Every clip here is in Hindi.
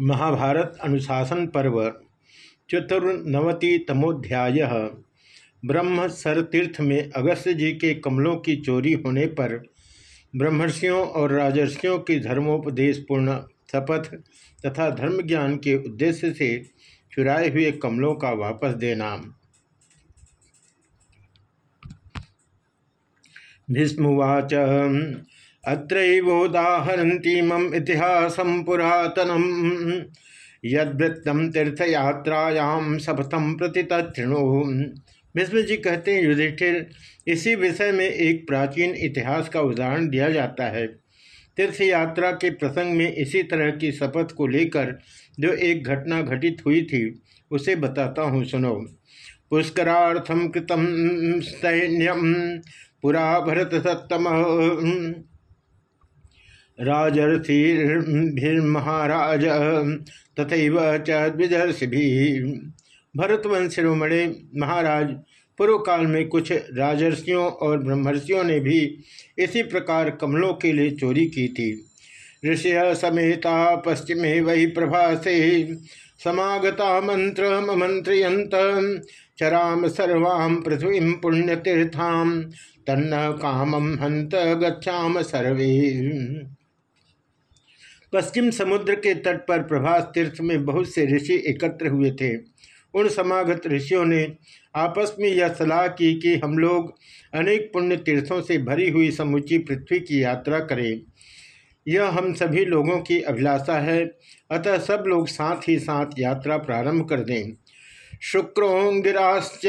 महाभारत अनुशासन पर्व, चतुर्नवतितमोध्याय ब्रह्म सर तीर्थ में अगस्त जी के कमलों की चोरी होने पर ब्रह्मर्षियों और राजर्षियों की धर्मोपदेश पूर्ण शपथ तथा धर्म ज्ञान के उद्देश्य से चुराए हुए कमलों का वापस देना। भीष्मवाच अत्रोदाहरती मम इतिहास पुरातनम। यदृत्तम तीर्थयात्रायाम सपथम प्रति तृणु भीष्म जी कहते हैं, युधिष्ठिर, इसी विषय में एक प्राचीन इतिहास का उदाहरण दिया जाता है। तीर्थ यात्रा के प्रसंग में इसी तरह की शपथ को लेकर जो एक घटना घटित हुई थी, उसे बताता हूँ, सुनो। पुष्करार्थम कृतम सैन्यम पुरा भरत सत्तम राजर्षिर्भिर्महाराज तथा च भी भरतवंश शिरोमणे महाराज पूर्व काल में कुछ राजर्षियों और ब्रह्मर्षियों ने भी इसी प्रकार कमलों के लिए चोरी की थी। ऋषि समेता पश्चिमे वही प्रभासे, समागता मंत्र मंत्रयंत चराम सर्वाम पृथ्वी पुण्यतीर्थाम तन्न कामम हंत गच्छाम सर्वे। पश्चिम समुद्र के तट पर प्रभास तीर्थ में बहुत से ऋषि एकत्र हुए थे। उन समागत ऋषियों ने आपस में यह सलाह की कि हम लोग अनेक पुण्य तीर्थों से भरी हुई समुची पृथ्वी की यात्रा करें। यह हम सभी लोगों की अभिलाषा है। अतः सब लोग साथ ही साथ यात्रा प्रारंभ कर दें। शुक्रोंगिराश्च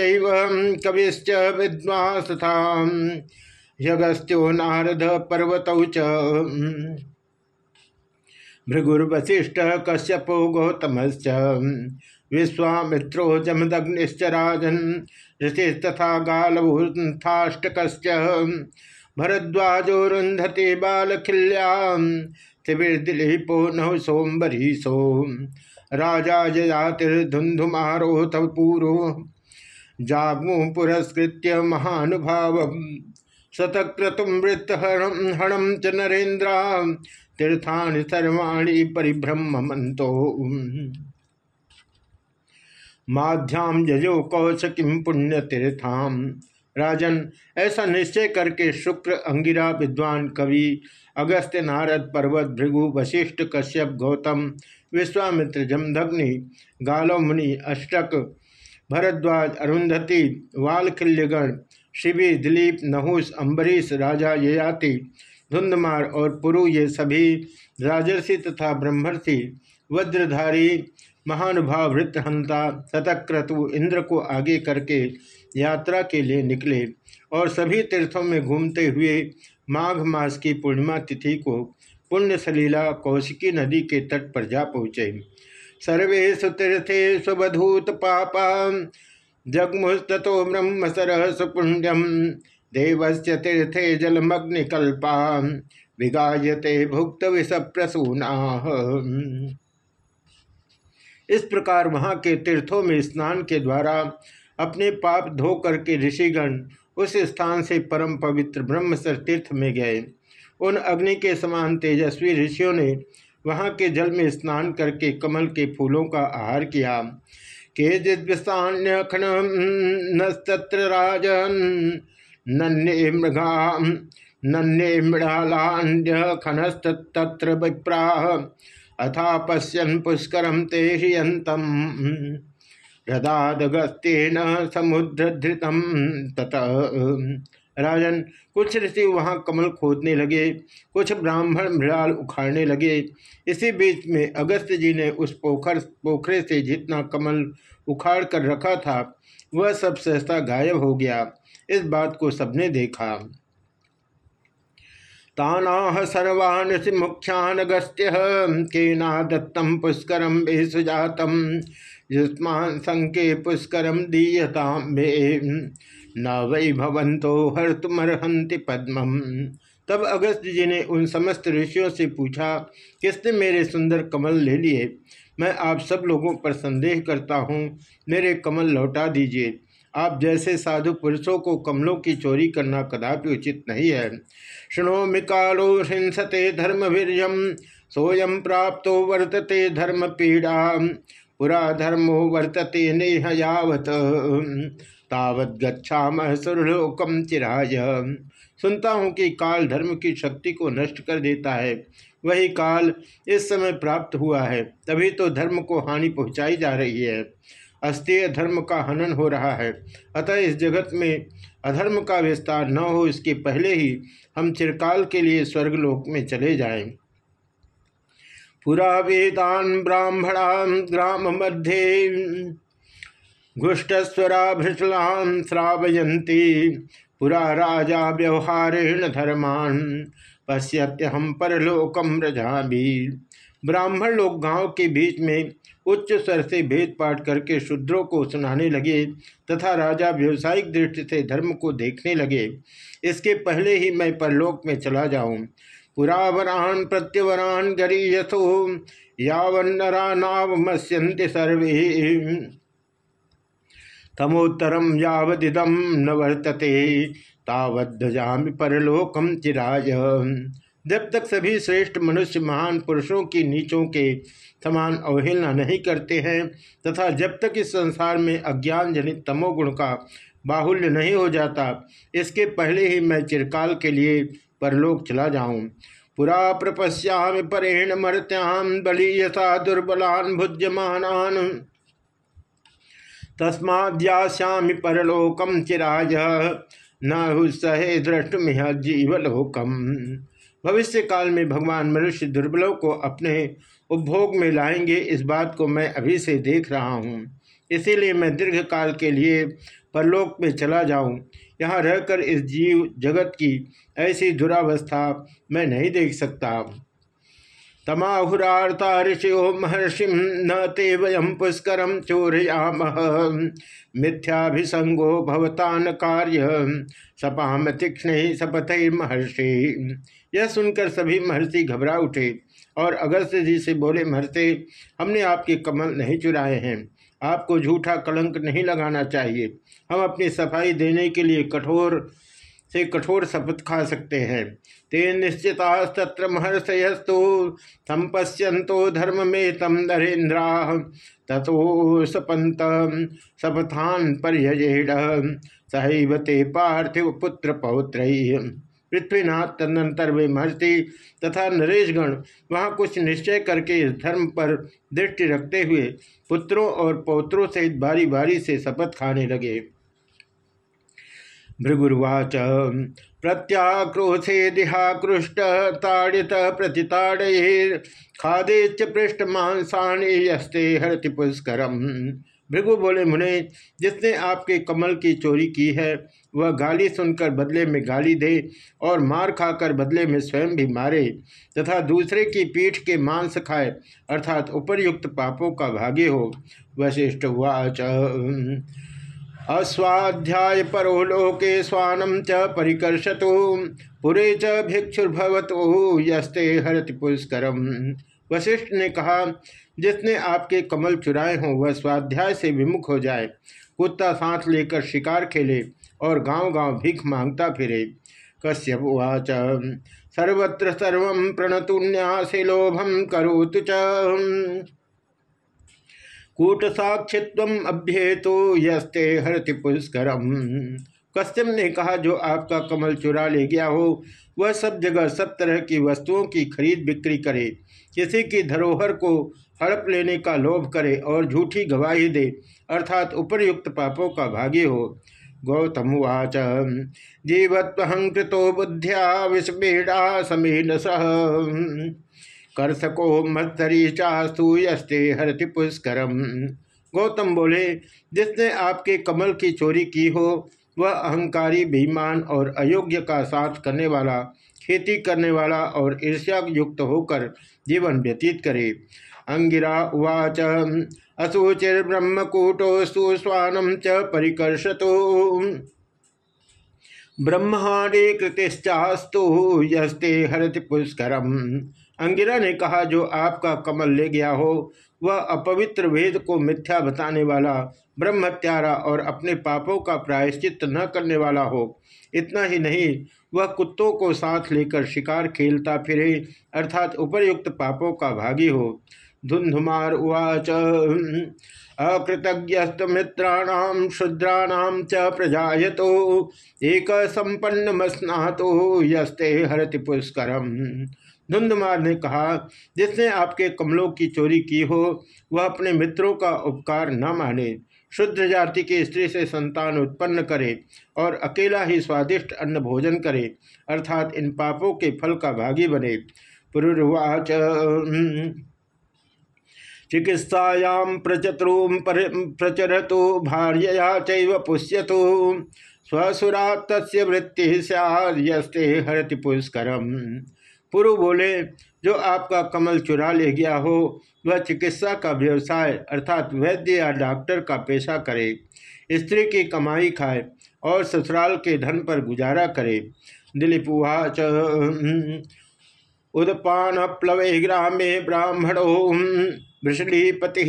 कविश्च विद्वांस था यगस्त्यो नारद पर्वतौ च। भृगुर्वशिष्ठ कश्यपो गौतमश्च। विश्वामित्रो जमदग्निश्च राजन ऋषिस्तथा गालभूथाष्टक भरद्वाजो रुंधते बालखिल्यां शिविर्दिलीपो नव सोम्बरीशो। राजा जयातिर्धुंधुमारोथ पूर्व जागमु पुरस्कृत्य महानुभाव शतक्रतुम वृत्तहरणम च नरेन्द्र। तीर्थानि सर्वाणी परिभ्रमंतो माध्याम जजो कौशकिम पुण्य तीर्थाम राजन, ऐसा निश्चय करके शुक्र, अंगिरा, विद्वान, कवि, अगस्त्य, नारद, पर्वत, भृगु, वशिष्ठ, कश्यप, गौतम, विश्वामित्र, जमदग्नि गालो मुनि अष्टक, भरद्वाज, अरुंधति वालकिल्यगण शिवि, दिलीप नहुस अम्बरीश राजा, ययाति धुंधमार और पुरु ये सभी राजर्षि तथा ब्रह्मर्षि, वज्रधारी महानुभाव वृत्तहंता शतक्रतु इंद्र को आगे करके यात्रा के लिए निकले और सभी तीर्थों में घूमते हुए माघ मास की पूर्णिमा तिथि को पुण्य सलीला कौशिकी नदी के तट पर जा पहुँचे। सर्वेशु तीर्थे स्वधूत पापा जगमुस्तो ब्रह्म सरह पुण्यम। देवस्य तीर्थे जलमग्निकल्पा विगायते भुक्त विष प्रसूना इस प्रकार वहाँ के तीर्थों में स्नान के द्वारा अपने पाप धो करके ऋषिगण उस स्थान से परम पवित्र ब्रह्मसर तीर्थ में गए। उन अग्नि के समान तेजस्वी ऋषियों ने वहाँ के जल में स्नान करके कमल के फूलों का आहार किया। के जिद्विस्तान्य खन नस्त्र राजन नन्हे मृगा नन्हे मृणालान्य खनस्तत्र विप्राह अथा पश्यन पुष्कर ते हियंतम हृदादगस्तेन समुद्र धृतम तत। राजन, कुछ ऋषि वहाँ कमल खोदने लगे, कुछ ब्राह्मण मृणाल उखाड़ने लगे। इसी बीच में अगस्त जी ने उस पोखर, पोखरे से जितना कमल उखाड़ कर रखा था, वह सब सहसा गायब हो गया। इस बात को सबने देखा। तानाह सर्वान मुख्यान गस्त्य केना दत्तम पुष्करम बेसुजातम युष्मान संके पुष्करम दीयताम न वै भवंतो हर्तुमर्हंति पद्मम। तब अगस्त जी ने उन समस्त ऋषियों से पूछा, किसने मेरे सुंदर कमल ले लिए? मैं आप सब लोगों पर संदेह करता हूँ, मेरे कमल लौटा दीजिए। आप जैसे साधु पुरुषों को कमलों की चोरी करना कदापि उचित नहीं है। शृणो मिकालो हिंसते धर्म वीरम सोयम प्राप्त वर्तते धर्म पीड़ा पुरा धर्मो वर्तते नेह यावत तावत गच्छाम सुरलोकम चिराय। सुनता हूँ कि काल धर्म की शक्ति को नष्ट कर देता है। वही काल इस समय प्राप्त हुआ है। तभी तो धर्म को हानि पहुँचाई जा रही है। अस्थिय धर्म का हनन हो रहा है। अतः इस जगत में अधर्म का विस्तार न हो, इसके पहले ही हम चिरकाल के लिए स्वर्गलोक में चले जाएँ। पुरा वेदान ब्राह्मणा ग्राम मध्य घुष्टस्वरा भृषलान श्रावयंती पुरा राजा व्यवहारेण धर्मान पश्यत्य हम परलोकम रजा भी ब्राह्मण लोग गाँव के बीच में उच्च स्वर से भेद पाठ करके शूद्रों को सुनाने लगे तथा राजा व्यवसायिक दृष्टि से धर्म को देखने लगे। इसके पहले ही मैं परलोक में चला जाऊँ। पुरावरान प्रत्यवरान गरीयथो यावन्नरा नावमस्यन्ति सर्वे। तमोत्तरम यावदिदम न वर्तते। तावध्वजामि परलोकम चिराज जब तक सभी श्रेष्ठ मनुष्य महान पुरुषों की नीचों के समान अवहेलना नहीं करते हैं, तथा जब तक इस संसार में अज्ञान जनित तमोगुण का बाहुल्य नहीं हो जाता, इसके पहले ही मैं चिरकाल के लिए परलोक चला जाऊँ। पुरा प्रपश्याम परेण मर्त्याम बलीयसा दुर्बलान भुज्यमान तस्माद्यास्यामि परलोकम चिराज न सहे दृष्टमिह जीवलोकम। भविष्य काल में भगवान मनुष्य दुर्बलों को अपने उपभोग में लाएँगे, इस बात को मैं अभी से देख रहा हूँ। इसीलिए मैं दीर्घ काल के लिए परलोक में चला जाऊँ। यहाँ रहकर इस जीव जगत की ऐसी दुरावस्था मैं नहीं देख सकता। तमाहुरार्ता ऋषियो महर्षि न ते वयम पुष्कर चोरयाम। मिथ्याभिसंगो भवतान कार्य सपाम तीक्ष्ण सपथ महर्षि। यह सुनकर सभी महर्षि घबरा उठे और अगस्त जी से बोले, महर्षि, हमने आपके कमल नहीं चुराए हैं। आपको झूठा कलंक नहीं लगाना चाहिए। हम अपनी सफ़ाई देने के लिए कठोर से कठोर शपथ खा सकते हैं। ते निश्चिता तत्र महर्षयस्तु संपश्यंतो धर्म में तम नरेन्द्रा। तथो सपंत सपथान पर्यजेड सहैव ते पार्थिव पुत्र पौत्र पृथ्वीनाथ तदनंतर वे महर्षि तथा नरेशगण वहाँ कुछ निश्चय करके इस धर्म पर दृष्टि रखते हुए पुत्रों और पौत्रों सहित बारी बारी से शपथ खाने लगे। भृगुर्वाच। प्रत्याक्रोशे दिहाकृष्ट ताड़ित च पृष्ठ मांसाणी यस्ते हरति पुष्करम। भृगु बोले, मुने, जिसने आपके कमल की चोरी की है, वह गाली सुनकर बदले में गाली दे और मार खाकर बदले में स्वयं भी मारे, तथा दूसरे की पीठ के मांस खाए, अर्थात उपरयुक्त पापों का भागी हो। वशिष्ठ वाच। अस्वाध्याय परो लोके स्वानम च परिकर्षतु। पुरे च भिक्षुर्भवतु, यस्ते हरति पुष्करम वशिष्ठ ने कहा, जिसने आपके कमल चुराए हों, वह स्वाध्याय से विमुख हो जाए। कुत्ता साथ लेकर शिकार खेले और गाँव गाँव भीख माँगता फिरे। कश्यप उवाच, सर्वत्र सर्व प्रणतुन्यासी लोभम करोतु च। कूट साक्षित्व अभ्येतो यस्ते हरति पुष्करम। कश्यप ने कहा, जो आपका कमल चुरा ले गया हो, वह सब जगह सब तरह की वस्तुओं की खरीद बिक्री करे। किसी की धरोहर को हड़प लेने का लोभ करे और झूठी गवाही दे, अर्थात उपरयुक्त पापों का भागी हो। गौतम उवाच जीवत्वहंकृतो बुद्ध्या विषबीड़ा समीन सह। कर्षको मत्सरी चास्तु यस्ते हरति पुष्करम। गौतम बोले, जिसने आपके कमल की चोरी की हो, वह अहंकारी बेईमान और अयोग्य का साथ करने वाला, खेती करने वाला और ईर्ष्या युक्त होकर जीवन व्यतीत करे। अंगिरा उवाच असूचिर्ब्रह्मकूटोस्तु स्वानम च परिकर्षतो। ब्रह्मांडे कृतिश्चास्तु यस्ते हरति पुष्करम। अंगिरा ने कहा, जो आपका कमल ले गया हो, वह अपवित्र वेद को मिथ्या बताने वाला, ब्रह्मत्यारा और अपने पापों का प्रायश्चित न करने वाला हो। इतना ही नहीं, वह कुत्तों को साथ लेकर शिकार खेलता फिरे, अर्थात उपर्युक्त पापों का भागी हो। धुंधुमार उवाच अकृतज्ञस्त मित्राणाम शूद्राणाम च प्रजातो एक संपन्न मस्नातो यस्ते हरति पुष्करम। धुंधमार ने कहा, जिसने आपके कमलों की चोरी की हो, वह अपने मित्रों का उपकार न माने। शुद्ध जाति की स्त्री से संतान उत्पन्न करे और अकेला ही स्वादिष्ट अन्न भोजन करे, अर्थात इन पापों के फल का भागी बने। पुरुर्वाच चिकित्सायां प्रचतुम प्रचरतु, भार्यया चैव पुष्यतु। स्वसुरा तस्य वृत्ति सस्ते हरति पुष्करम। पुरु बोले, जो आपका कमल चुरा ले गया हो, वह चिकित्सा का व्यवसाय अर्थात वैद्य या डॉक्टर का पेशा करे, स्त्री की कमाई खाए और ससुराल के धन पर गुजारा करे। दिलीप उवाच उदपान प्लवे ग्रामे ब्राह्मणो वृषलीपति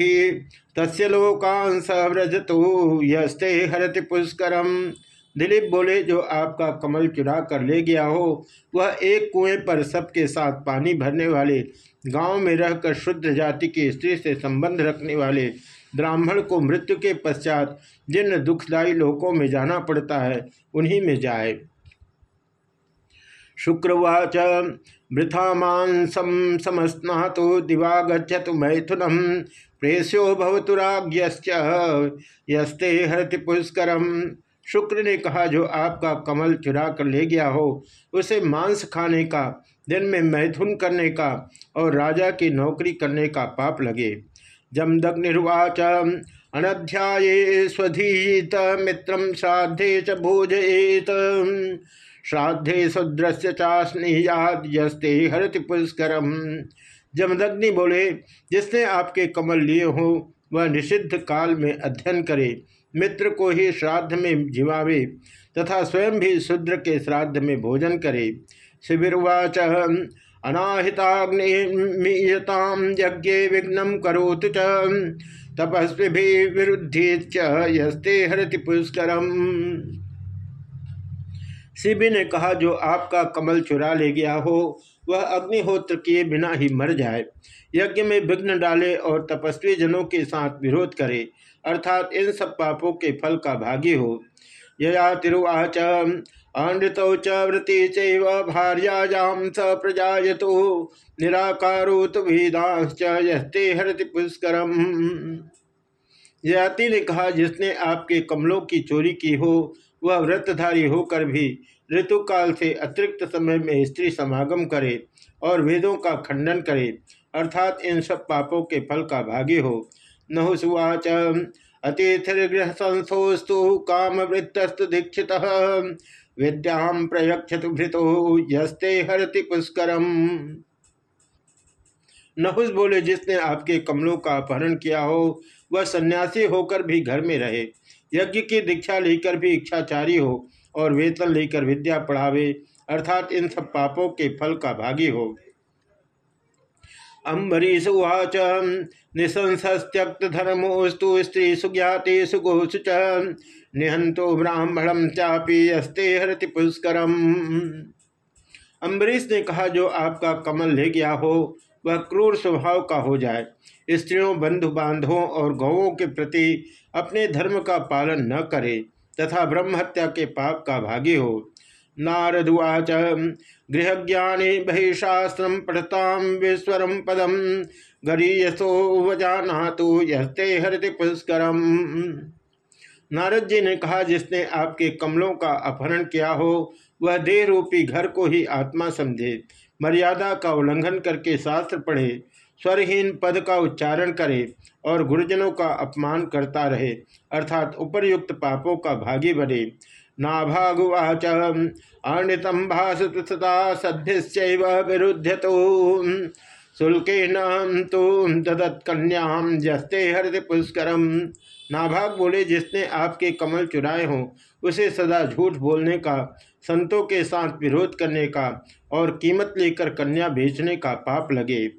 तस्य लोकांस व्रजतो, यस्ते हरति पुष्करम। दिलीप बोले, जो आपका कमल चुरा कर ले गया हो, वह एक कुएँ पर सबके साथ पानी भरने वाले, गाँव में रहकर शुद्ध जाति की स्त्री से संबंध रखने वाले, ब्राह्मण को मृत्यु के पश्चात जिन दुखदायी लोकों में जाना पड़ता है, उन्हीं में जाए। शुक्रवाच वृथा मांसम समस्नातो दिवा गच्छतु मैथुनम प्रेस्यो भवतुराग्यश्च यस्ते हरति पुष्करम। शुक्र ने कहा, जो आपका कमल चुरा कर ले गया हो, उसे मांस खाने का, दिन में मैथुन करने का और राजा की नौकरी करने का पाप लगे। जमदग निर्वाच अनध्याये स्वधीत मित्रम श्राद्धे च भोजयेत। श्राद्धे शुद्रस्य चास्नेयाद यस्ते हरति पुष्करम। जमदग्नि बोले, जिसने आपके कमल लिए हो, वह निषिद्ध काल में अध्ययन करे। मित्र को ही श्राद्ध में जिवावे तथा स्वयं भी शूद्र के श्राद्ध में भोजन करे। शिविरवाच अनाहिताग्निताम यज्ञ विघ्न करोत च। तपस्वी विरुद्धि यस्ते हरति पुष्करम। शिवि ने कहा, जो आपका कमल चुरा ले गया हो वह अग्निहोत्र किए बिना ही मर जाए। यज्ञ में विघ्न डाले और तपस्वी जनों के साथ विरोध करे, अर्थात इन सब पापों के फल का भागी हो। यया तिरुवाच च वृत्ति चैव भार्यायाम स प्रजातो निराकारोत वेदांश्च यस्ते हरति पुष्करम। ययाति ने कहा, जिसने आपके कमलों की चोरी की हो, वह व्रतधारी होकर भी ऋतुकाल से अतिरिक्त समय में स्त्री समागम करे और वेदों का खंडन करे, अर्थात इन सब पापों के फल का भागी हो। नहुसुवाच अतिथिगृह संस्थोस्तु काम वृत्तस्तु दीक्षित विद्याम प्रयक्षत भृतो, यस्ते हरति पुष्करम। नहुस बोले, जिसने आपके कमलों का अपहरण किया हो, वह सन्यासी होकर भी घर में रहे। यज्ञ की दीक्षा लेकर भी इच्छाचारी हो और वेतन लेकर विद्या पढ़ावे, अर्थात इन सब पापों के फल का भागी हो। अम्बरीश उवाच निशंस्यक्त धर्मोस्तु स्त्री सुज्ञाते सुगोसु च निहंतो ब्राह्मणम चापी अस्ते हरति पुष्करम। अम्बरीश ने कहा, जो आपका कमल ले गया हो, वह क्रूर स्वभाव का हो जाए। स्त्रियों बंधु बांधवों और गौों के प्रति अपने धर्म का पालन न करे। तथा ब्रह्महत्या के पाप का भागी हो। नारदुवाच गृह ज्ञाने बहिशास्त्र पठताम विस्वरम पदम गरीयसो वजाना तो यस्ते हरति पुष्करम। नारद जी ने कहा, जिसने आपके कमलों का अपहरण किया हो, वह देह रूपी घर को ही आत्मा समझे, मर्यादा का उल्लंघन करके शास्त्र पढ़े, स्वरहीन पद का उच्चारण करे और गुरुजनों का अपमान करता रहे अर्थात उपरयुक्त पापों का भागी बने। नाभागुवाच अनितम भाषता विरुद्ध तो जस्ते हृदय पुष्करम। नाभाग बोले, जिसने आपके कमल चुराए हों, उसे सदा झूठ बोलने का, संतों के साथ विरोध करने का और कीमत लेकर कन्या बेचने का पाप लगे।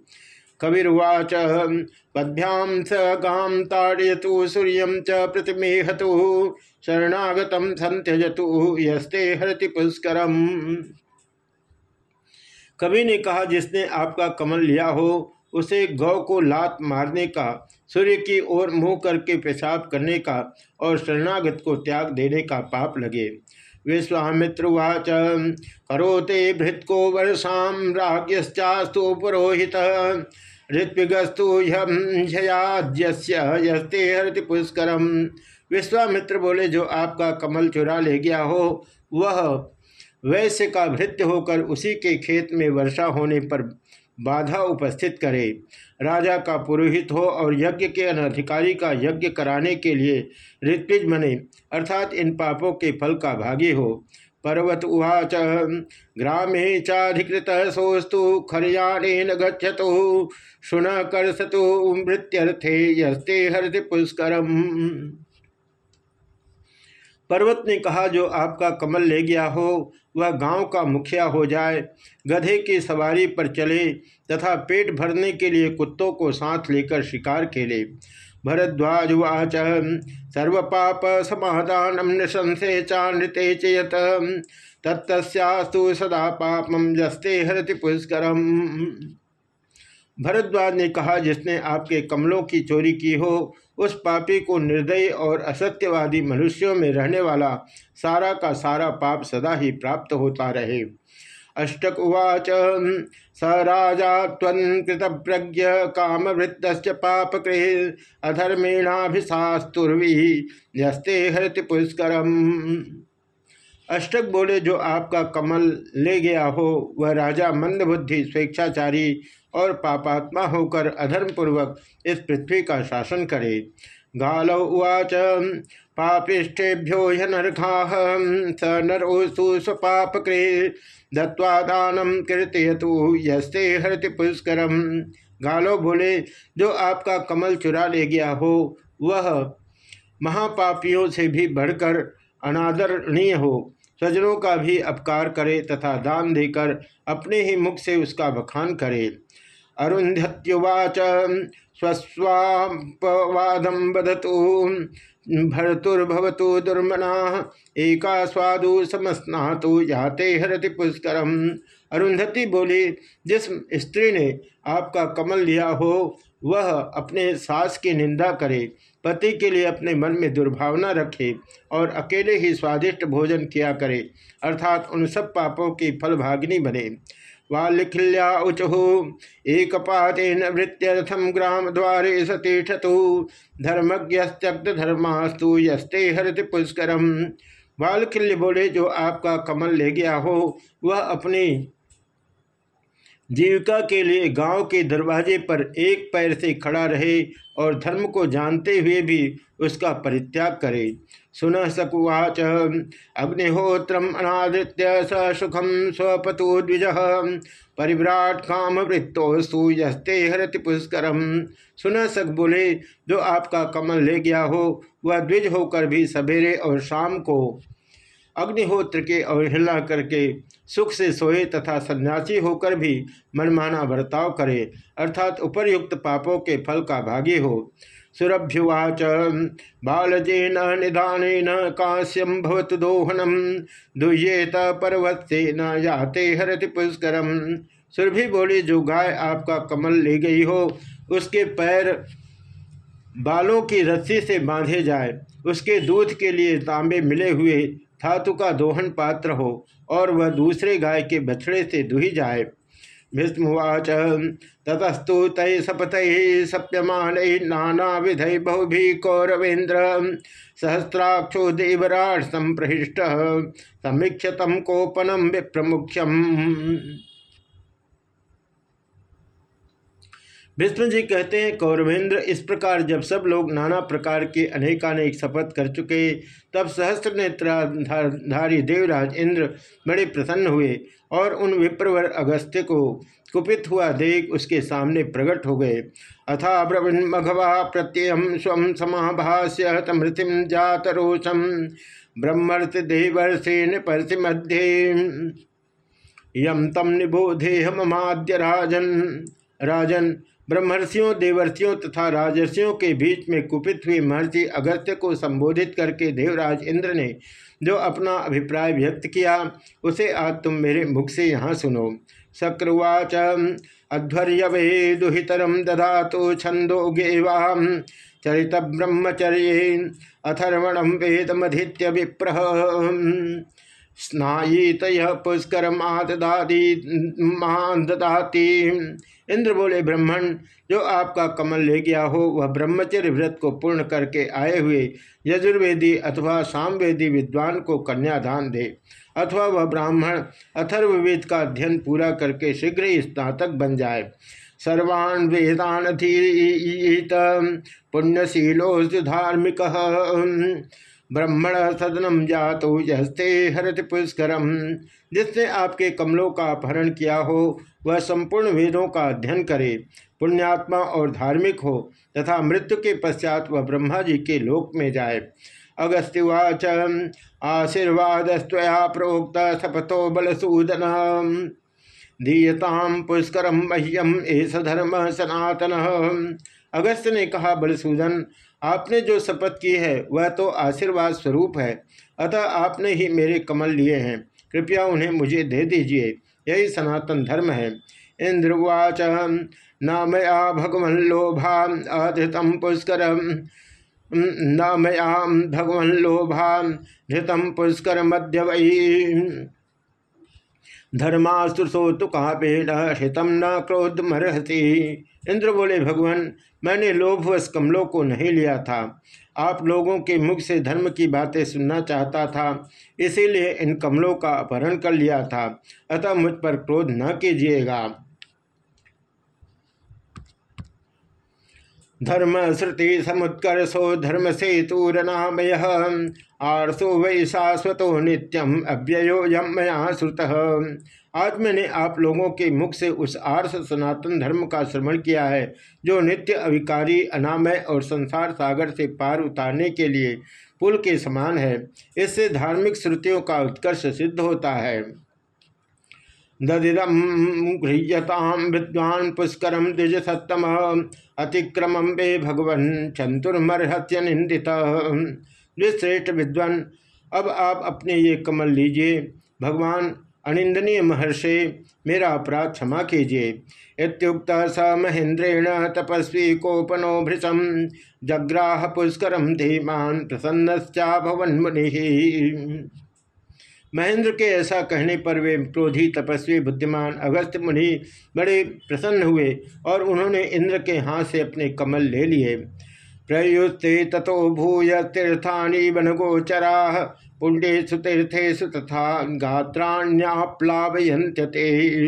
कविर्वाच पद्भ्याम स गाम ताड़यतु सूर्य च प्रतिमेहतु शरणागत संत्यजतु यस्ते हरति पुष्करम। कवि ने कहा, जिसने आपका कमल लिया हो, उसे गौ को लात मारने का, सूर्य की ओर मुँह करके पेशाब करने का और शरणागत को त्याग देने का पाप लगे। विश्वामित्रवाच। करोते भृतको वर्षा राज्ञश्चास्तु पुरोहित। ऋत्विगस्तु यस्ते हरति पुष्करम। विश्वामित्र बोले, जो आपका कमल चुरा ले गया हो, वह वैश्य का भृत्य होकर उसी के खेत में वर्षा होने पर बाधा उपस्थित करे। राजा का पुरोहित हो और यज्ञ के अनधिकारी का यज्ञ कराने के लिए ऋत्विज बने अर्थात इन पापों के फल का भागी हो। पर्वत उवाच, ग्रामे चाधिकृत सोस्तु खरयाणेन गच्छतु, शुन कर्षतु, मृत्यर्थे यस्ते हरति पुष्करम। पर्वत ने कहा, जो आपका कमल ले गया हो वह गाँव का मुखिया हो जाए, गधे की सवारी पर चले तथा पेट भरने के लिए कुत्तों को साथ लेकर शिकार खेले। भरद्वाज वाच सर्वपाप समाधानम निशंसे चाते चेत तत्तस्तु सदा पापम जस्ते हरति पुष्करम। भरद्वाज ने कहा, जिसने आपके कमलों की चोरी की हो उस पापी को निर्दयी और असत्यवादी मनुष्यों में रहने वाला सारा का सारा पाप सदा ही प्राप्त होता रहे। अष्टक उवाच, स राजा त्वंकृत प्रज्ञ काम वृत्त पाप कृह अधर्मेणाभिशास्तुर्वी यस्ते हृत पुष्करम। अष्टक बोले, जो आपका कमल ले गया हो, वह राजा मंदबुद्धि स्वेच्छाचारी और पापात्मा होकर अधर्मपूर्वक इस पृथ्वी का शासन करे। गालव उवाच, पापिष्ठेभ्यो ह्यनर्घा स नरोसु स्वपाप दत्वा दानम कीर्तयतु यस्ते हरति पुष्करम। गालो बोले, जो आपका कमल चुरा ले गया हो, वह महापापियों से भी बढ़कर अनादरणीय हो। स्वजनों का भी अपकार करे तथा दान देकर अपने ही मुख से उसका बखान करे। अरुंधत्युवाच स्वस्वापवादम बदतु भरतुर्भवतु दुर्मना, एका स्वादु समस्नातु याते हरति पुष्करम। अरुंधति बोली, जिस स्त्री ने आपका कमल लिया हो, वह अपने सास की निंदा करे, पति के लिए अपने मन में दुर्भावना रखे और अकेले ही स्वादिष्ट भोजन किया करे, अर्थात उन सब पापों की फलभागिनी बने। वाल्यखिल्या उचु। एक पातेन वृत्थम ग्राम द्वारे सतीठतु धर्मज्ञस्तब्द धर्मास्तु यस्ते हरति पुष्करम। वालखिल्य बोले, जो आपका कमल ले गया हो, वह अपनी जीविका के लिए गाँव के दरवाजे पर एक पैर से खड़ा रहे और धर्म को जानते हुए भी उसका परित्याग करे। सुन सकुवाच। अग्निहोत्रम अनादित्य स सुखम स्वपतु द्विज। परिव्राट काम वृत्तोस्तु यस्ते हरति पुष्करम। सुन सक बोले, जो आपका कमल ले गया हो, वह द्विज होकर भी सवेरे और शाम को अग्निहोत्र के अवहेला करके सुख से सोए तथा सन्यासी होकर भी मनमाना बर्ताव करे, अर्थात उपर्युक्त पापों के फल का भागी हो। सुरभ्युवाच। बालजेन निधान काश्यम भवत दोहनम दुह्येत पर्वत न याते हरति पुष्करम सुरभि बोली, जो गाय आपका कमल ले गई हो, उसके पैर बालों की रस्सी से बांधे जाए, उसके दूध के लिए तांबे मिले हुए धातु का दोहन पात्र हो, और वह दूसरे गाय के बछड़े से दुही जाए। भीष्मवाच ततस्तु तय सपत सप्यमान नाना विधय बहुभि कौरवेन्द्र। सहस्राक्षो देवराट संप्रहिष्ट समीक्षतम कोपनम विप्रमुख्यम। विष्णु जी कहते हैं, कौरवेंद्र, इस प्रकार जब सब लोग नाना प्रकार के अनेकानेक शपथ कर चुके, तब सहस्त्र नेत्राधारी देवराज इंद्र बड़े प्रसन्न हुए और उन विप्रवर अगस्त्य को कुपित हुआ देख उसके सामने प्रकट हो गए। अथा ब्रवीण मघवा प्रत्ययम स्व समाभाष्य तमृतिम जात रोषम ब्रह्मर्ष देवर्षेन परसि मध्य यम तम निबोधे ममाद्य राजन राजन ब्रह्मर्षियों, देवर्षियों तथा राजर्षियों के बीच में कुपित हुए महर्षि अगस्त्य को संबोधित करके देवराज इंद्र ने जो अपना अभिप्राय व्यक्त किया, उसे आज तुम मेरे मुख से यहाँ सुनो। शक्रवाच अध्वर्य दुहितरम दधा तो छंदो गेवाम चरित ब्रह्मचर्य अथर्वणम वेदमधित्य विप्र स्नायीत पुष्कर ददाती इंद्र बोले, ब्राह्मण, जो आपका कमल ले गया हो, वह ब्रह्मचर्य व्रत को पूर्ण करके आए हुए यजुर्वेदी अथवा सामवेदी विद्वान को कन्यादान दे, अथवा वह ब्राह्मण अथर्ववेद का अध्ययन पूरा करके शीघ्र ही स्नातक बन जाए। सर्वान् वेदान पुण्यशीलो धार्मिक। ब्रह्मण सदनम जातो यस्ते हरत पुष्करम। जिसने आपके कमलों का अपहरण किया हो, वह संपूर्ण वेदों का अध्ययन करे। पुण्यात्मा और धार्मिक हो, तथा मृत्यु के पश्चात वह ब्रह्मा जी के लोक में जाए। अगस्त्युवाच आशीर्वादस्तया प्रोक्त सपथो बलसूदन। दीयताम पुष्कर मह्यम ऐसा धर्म सनातन। अगस्त ने कहा, बलसूदन आपने जो शपथ की है, वह तो आशीर्वाद स्वरूप है। अतः आपने ही मेरे कमल लिए हैं। कृपया उन्हें मुझे दे दीजिए। यही सनातन धर्म है। इंद्रवाच न मया भगवन लोभा अधृतम पुष्कर न मया भगवन लोभा धृतम पुष्कर मध्य वही धर्मास्तुसो तो न हितम न क्रोध मरहती इंद्र बोले, भगवान, मैंने लोभवश कमलों को नहीं लिया था। आप लोगों के मुख से धर्म की बातें सुनना चाहता था, इसीलिए इन कमलों का अपहरण कर लिया था। अतः मुझ पर क्रोध न कीजिएगा। धर्म श्रुति समुत्कर्षो धर्म सेतुरनामय आरसो वै शाश्वतो नित्यम अव्ययो यम मया श्रुत। आज मैंने आप लोगों के मुख से उस आर्स सनातन धर्म का श्रवण किया है, जो नित्य अविकारी, अनामय और संसार सागर से पार उतारने के लिए पुल के समान है। इससे धार्मिक श्रुतियों का उत्कर्ष सिद्ध होता है। ददिदम गृह्यताम विद्वान पुष्कर द्विज सत्तम अतिक्रम वे भगवन चंतुर्मर्हत्य निंदित श्रेष्ठ विद्वान, अब आप अपने ये कमल लीजिए। भगवान अनिंदनीय महर्षि, मेरा अपराध क्षमा कीजिए। इतुक्त स महेंद्रेण तपस्वी कोपनो भृशम जग्राह पुष्कर धीमान प्रसन्नश्चा भवन मुनि। महेंद्र के ऐसा कहने पर वे क्रोधी, तपस्वी, बुद्धिमान, अगस्त मुनि बड़े प्रसन्न हुए और उन्होंने इंद्र के हाथ से अपने कमल ले लिए। प्रयुस्ते तथो भूय तीर्थानी वनगोचरा पुण्येशु तीर्थेशु तथा गात्राण्याप्लावयंत्यते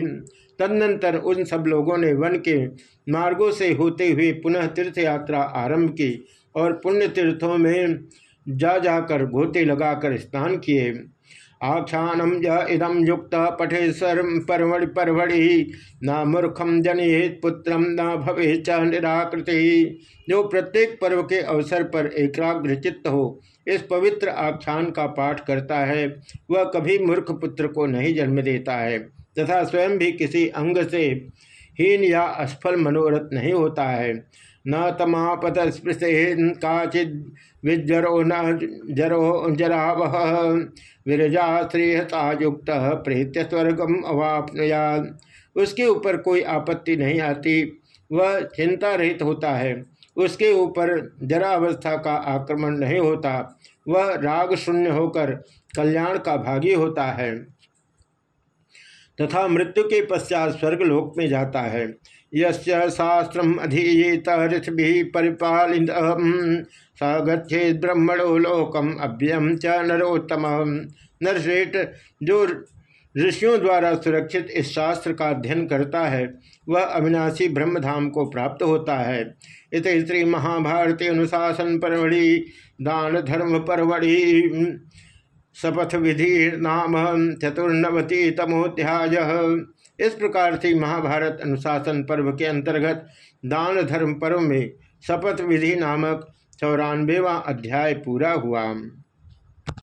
तदनंतर उन सब लोगों ने वन के मार्गों से होते हुए पुनः तीर्थ यात्रा आरंभ की और पुण्य तीर्थों में जा जाकर गोते लगाकर स्नान किए। आख्यानम य इदम युक्त पठेश्वर परवड़ि परवड़ि न मूर्खम जनयेत पुत्रम न भवे च निराकृति। जो प्रत्येक पर्व के अवसर पर एकाग्र चित्त हो, इस पवित्र आख्यान का पाठ करता है, वह कभी मूर्ख पुत्र को नहीं जन्म देता है, तथा स्वयं भी किसी अंग से हीन या असफल मनोरथ नहीं होता है। न तमापत स्पृशेन काचिद विजरो न जरो जरावह। विरजा श्रेहता युक्त प्रेत्य स्वर्गम अवापनया उसके ऊपर कोई आपत्ति नहीं आती। वह चिंता रहित होता है। उसके ऊपर जरा अवस्था का आक्रमण नहीं होता। वह राग शून्य होकर कल्याण का भागी होता है। तथा मृत्यु के पश्चात स्वर्गलोक में जाता है। यस्य शास्त्रम अधीयेत ऋषि परिपालित स गच्छे ब्रह्मणो लोकम अभ्यम च नरोत्तम नरश्रेष्ठ जो ऋषियों द्वारा सुरक्षित इस शास्त्र का अध्ययन करता है, वह अविनाशी ब्रह्मधाम को प्राप्त होता है। इत श्री महाभारती अनुशासन परवड़ी दान धर्म परवड़ी शपथ विधि नाम चतुर्नवति तमोध्याय इस प्रकार से महाभारत अनुशासन पर्व के अंतर्गत दान धर्म पर्व में शपथ विधि नामक चौरानवेवा अध्याय पूरा हुआ।